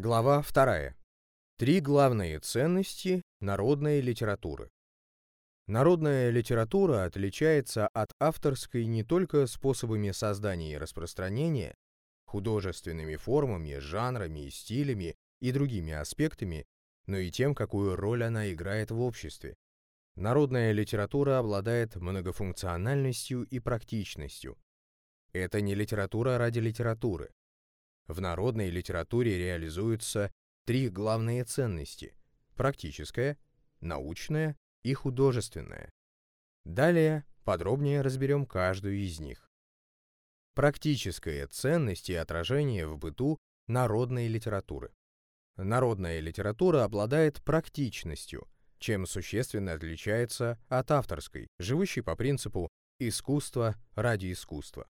Глава 2. Три главные ценности народной литературы. Народная литература отличается от авторской не только способами создания и распространения, художественными формами, жанрами и стилями и другими аспектами, но и тем, какую роль она играет в обществе. Народная литература обладает многофункциональностью и практичностью. Это не литература ради литературы. В народной литературе реализуются три главные ценности – практическая, научная и художественная. Далее подробнее разберем каждую из них. Практическая ценность и отражение в быту народной литературы. Народная литература обладает практичностью, чем существенно отличается от авторской, живущей по принципу «искусство ради искусства».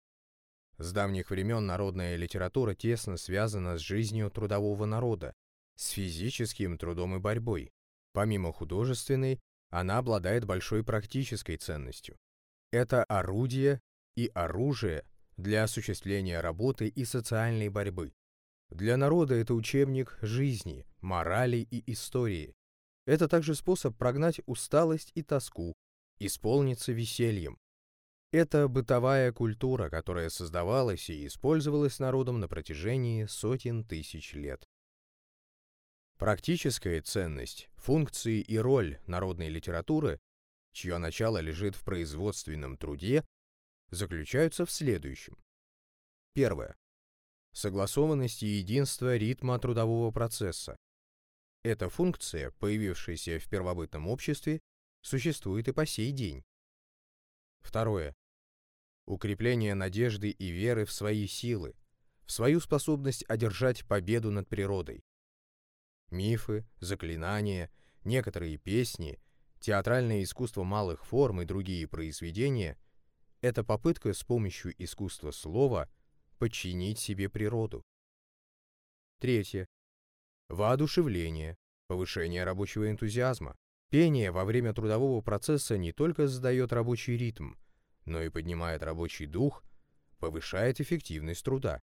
С давних времен народная литература тесно связана с жизнью трудового народа, с физическим трудом и борьбой. Помимо художественной, она обладает большой практической ценностью. Это орудие и оружие для осуществления работы и социальной борьбы. Для народа это учебник жизни, морали и истории. Это также способ прогнать усталость и тоску, исполниться весельем, это бытовая культура, которая создавалась и использовалась народом на протяжении сотен тысяч лет. Практическая ценность, функции и роль народной литературы, чье начало лежит в производственном труде, заключаются в следующем. Первое. Согласованность и единство ритма трудового процесса. Эта функция, появившаяся в первобытном обществе, существует и по сей день. Второе укрепление надежды и веры в свои силы, в свою способность одержать победу над природой. Мифы, заклинания, некоторые песни, театральное искусство малых форм и другие произведения – это попытка с помощью искусства слова подчинить себе природу. Третье. Воодушевление, повышение рабочего энтузиазма. Пение во время трудового процесса не только задает рабочий ритм – но и поднимает рабочий дух, повышает эффективность труда.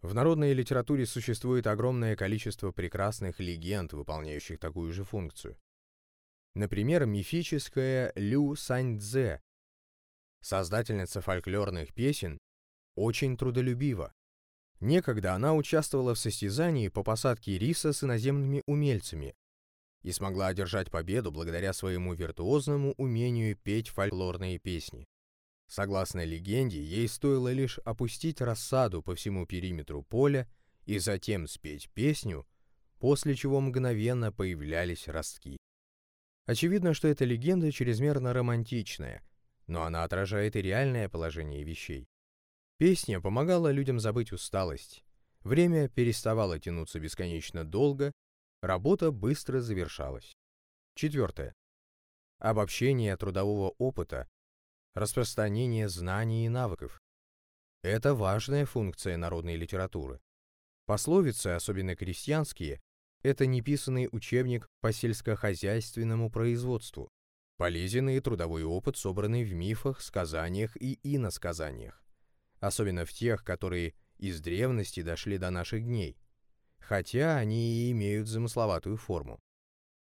В народной литературе существует огромное количество прекрасных легенд, выполняющих такую же функцию. Например, мифическая Лю Саньцзе, создательница фольклорных песен, очень трудолюбива. Некогда она участвовала в состязании по посадке риса с иноземными умельцами и смогла одержать победу благодаря своему виртуозному умению петь фольклорные песни. Согласно легенде, ей стоило лишь опустить рассаду по всему периметру поля и затем спеть песню, после чего мгновенно появлялись ростки. Очевидно, что эта легенда чрезмерно романтичная, но она отражает и реальное положение вещей. Песня помогала людям забыть усталость, время переставало тянуться бесконечно долго, работа быстро завершалась. Четвертое. Обобщение трудового опыта распространение знаний и навыков. Это важная функция народной литературы. Пословицы, особенно крестьянские, это неписанный учебник по сельскохозяйственному производству, полезен трудовой опыт, собранный в мифах, сказаниях и иносказаниях, особенно в тех, которые из древности дошли до наших дней, хотя они и имеют замысловатую форму.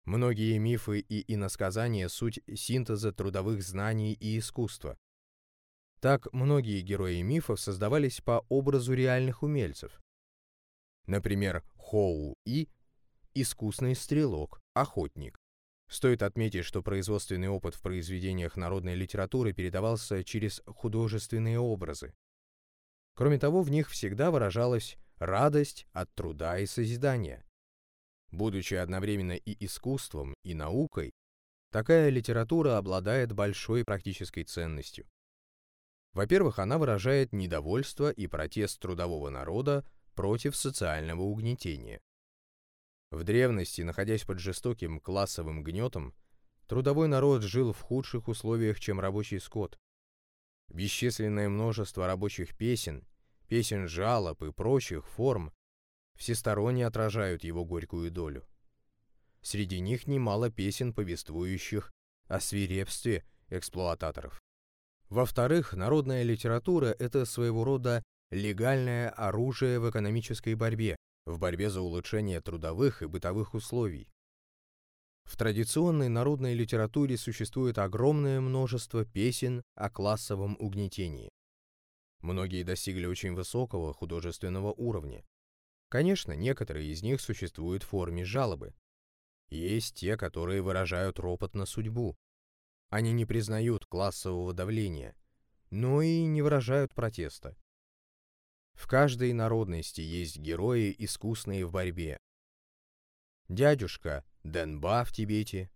Многие мифы и иносказания – суть синтеза трудовых знаний и искусства. Так, многие герои мифов создавались по образу реальных умельцев. Например, Хоу-И – искусный стрелок, охотник. Стоит отметить, что производственный опыт в произведениях народной литературы передавался через художественные образы. Кроме того, в них всегда выражалась радость от труда и созидания – Будучи одновременно и искусством, и наукой, такая литература обладает большой практической ценностью. Во-первых, она выражает недовольство и протест трудового народа против социального угнетения. В древности, находясь под жестоким классовым гнетом, трудовой народ жил в худших условиях, чем рабочий скот. Бесчисленное множество рабочих песен, песен жалоб и прочих форм всесторонне отражают его горькую долю. Среди них немало песен, повествующих о свирепстве эксплуататоров. Во-вторых, народная литература – это своего рода легальное оружие в экономической борьбе, в борьбе за улучшение трудовых и бытовых условий. В традиционной народной литературе существует огромное множество песен о классовом угнетении. Многие достигли очень высокого художественного уровня. Конечно, некоторые из них существуют в форме жалобы. Есть те, которые выражают ропот на судьбу. Они не признают классового давления, но и не выражают протеста. В каждой народности есть герои, искусные в борьбе. Дядюшка Денба в Тибете,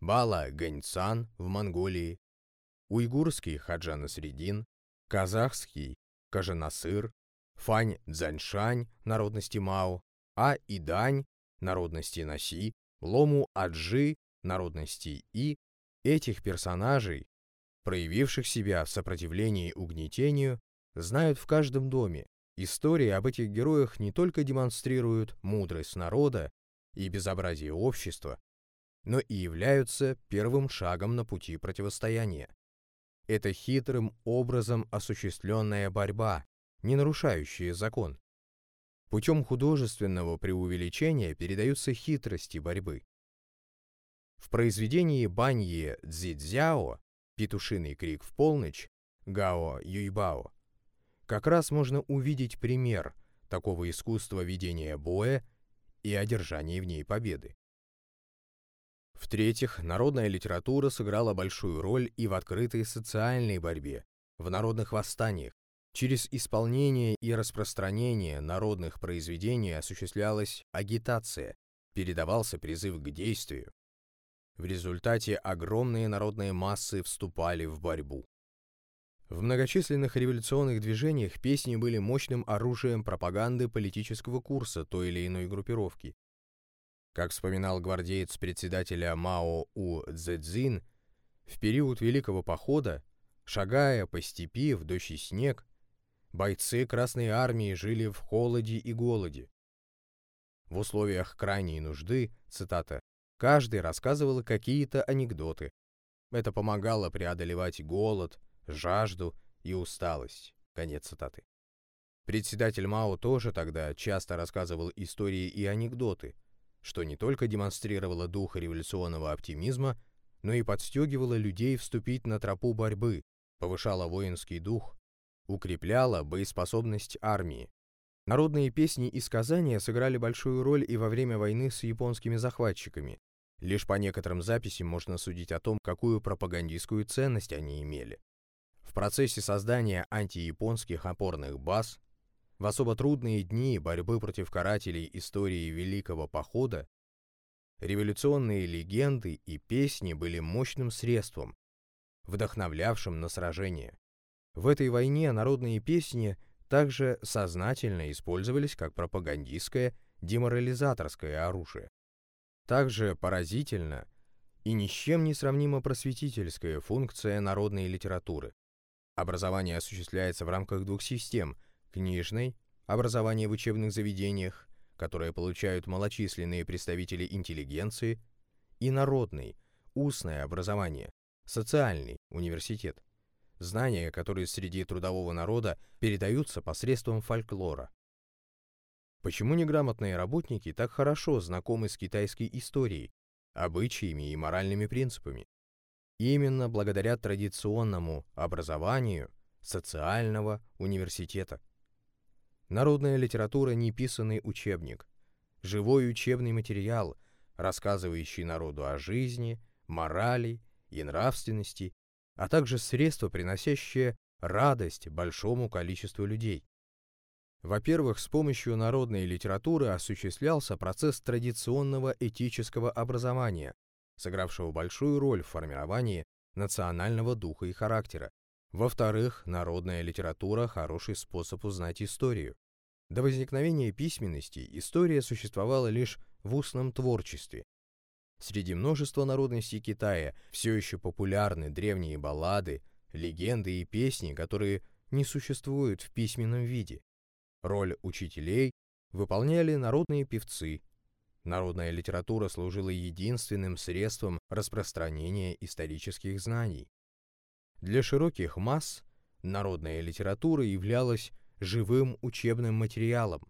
Бала Ганьцан в Монголии, уйгурский Хаджан Средин, казахский Кажанасыр, Фань Цзаньшань народности Мао, А Идань народности Наси, Лому Аджи народности И, этих персонажей, проявивших себя в сопротивлении угнетению, знают в каждом доме. Истории об этих героях не только демонстрируют мудрость народа и безобразие общества, но и являются первым шагом на пути противостояния. Это хитрым образом осуществленная борьба, не нарушающая закон. Путем художественного преувеличения передаются хитрости борьбы. В произведении Банье Цзидзяо «Петушиный крик в полночь» Гао Юйбао как раз можно увидеть пример такого искусства ведения боя и одержания в ней победы. В-третьих, народная литература сыграла большую роль и в открытой социальной борьбе, в народных восстаниях. Через исполнение и распространение народных произведений осуществлялась агитация, передавался призыв к действию. В результате огромные народные массы вступали в борьбу. В многочисленных революционных движениях песни были мощным оружием пропаганды политического курса той или иной группировки. Как вспоминал гвардеец председателя Мао У Цзэцзин, в период Великого Похода, шагая по степи в дождь и снег, бойцы Красной Армии жили в холоде и голоде. В условиях крайней нужды, цитата, каждый рассказывал какие-то анекдоты. Это помогало преодолевать голод, жажду и усталость. Конец цитаты. Председатель Мао тоже тогда часто рассказывал истории и анекдоты, что не только демонстрировало дух революционного оптимизма, но и подстегивало людей вступить на тропу борьбы, повышало воинский дух, укрепляло боеспособность армии. Народные песни и сказания сыграли большую роль и во время войны с японскими захватчиками. Лишь по некоторым записям можно судить о том, какую пропагандистскую ценность они имели. В процессе создания антияпонских опорных баз в особо трудные дни борьбы против карателей истории Великого Похода революционные легенды и песни были мощным средством, вдохновлявшим на сражение. В этой войне народные песни также сознательно использовались как пропагандистское, деморализаторское оружие. Также поразительно и ни с чем не сравнимо просветительская функция народной литературы. Образование осуществляется в рамках двух систем – книжной, образование в учебных заведениях, которое получают малочисленные представители интеллигенции, и народный, устное образование, социальный университет, знания, которые среди трудового народа передаются посредством фольклора. Почему неграмотные работники так хорошо знакомы с китайской историей, обычаями и моральными принципами? Именно благодаря традиционному образованию социального университета. Народная литература – неписанный учебник, живой учебный материал, рассказывающий народу о жизни, морали и нравственности, а также средство, приносящее радость большому количеству людей. Во-первых, с помощью народной литературы осуществлялся процесс традиционного этического образования, сыгравшего большую роль в формировании национального духа и характера. Во-вторых, народная литература – хороший способ узнать историю. До возникновения письменности история существовала лишь в устном творчестве. Среди множества народностей Китая все еще популярны древние баллады, легенды и песни, которые не существуют в письменном виде. Роль учителей выполняли народные певцы. Народная литература служила единственным средством распространения исторических знаний. Для широких масс народная литература являлась живым учебным материалом.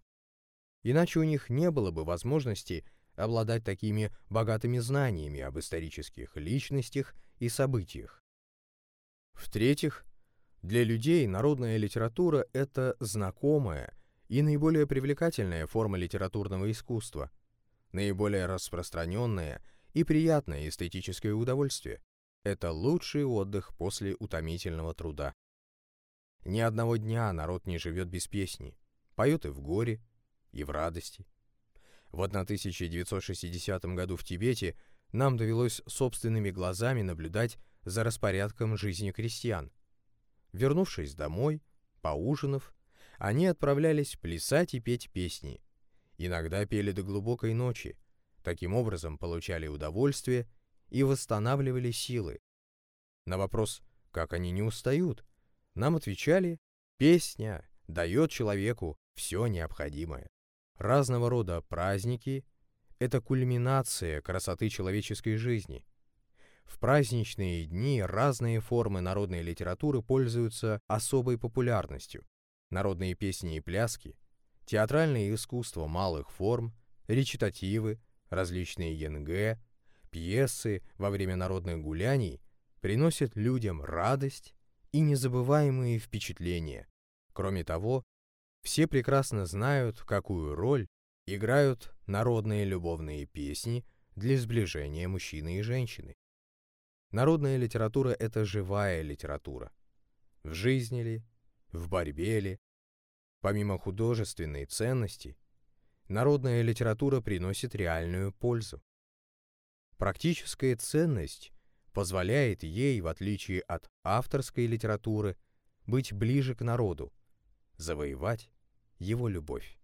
Иначе у них не было бы возможности обладать такими богатыми знаниями об исторических личностях и событиях. В-третьих, для людей народная литература – это знакомая и наиболее привлекательная форма литературного искусства, наиболее распространенное и приятное эстетическое удовольствие. Это лучший отдых после утомительного труда. Ни одного дня народ не живет без песни, поет и в горе, и в радости. В 1960 году в Тибете нам довелось собственными глазами наблюдать за распорядком жизни крестьян. Вернувшись домой, поужинав, они отправлялись плясать и петь песни. Иногда пели до глубокой ночи, таким образом получали удовольствие и восстанавливали силы. На вопрос, как они не устают, нам отвечали «Песня дает человеку все необходимое». Разного рода праздники – это кульминация красоты человеческой жизни. В праздничные дни разные формы народной литературы пользуются особой популярностью. Народные песни и пляски, театральное искусство малых форм, речитативы, различные янгэ, пьесы во время народных гуляний приносят людям радость и незабываемые впечатления. Кроме того, все прекрасно знают, какую роль играют народные любовные песни для сближения мужчины и женщины. Народная литература — это живая литература. В жизни ли, в борьбе ли, помимо художественной ценности, народная литература приносит реальную пользу. Практическая ценность позволяет ей, в отличие от авторской литературы, быть ближе к народу, завоевать его любовь.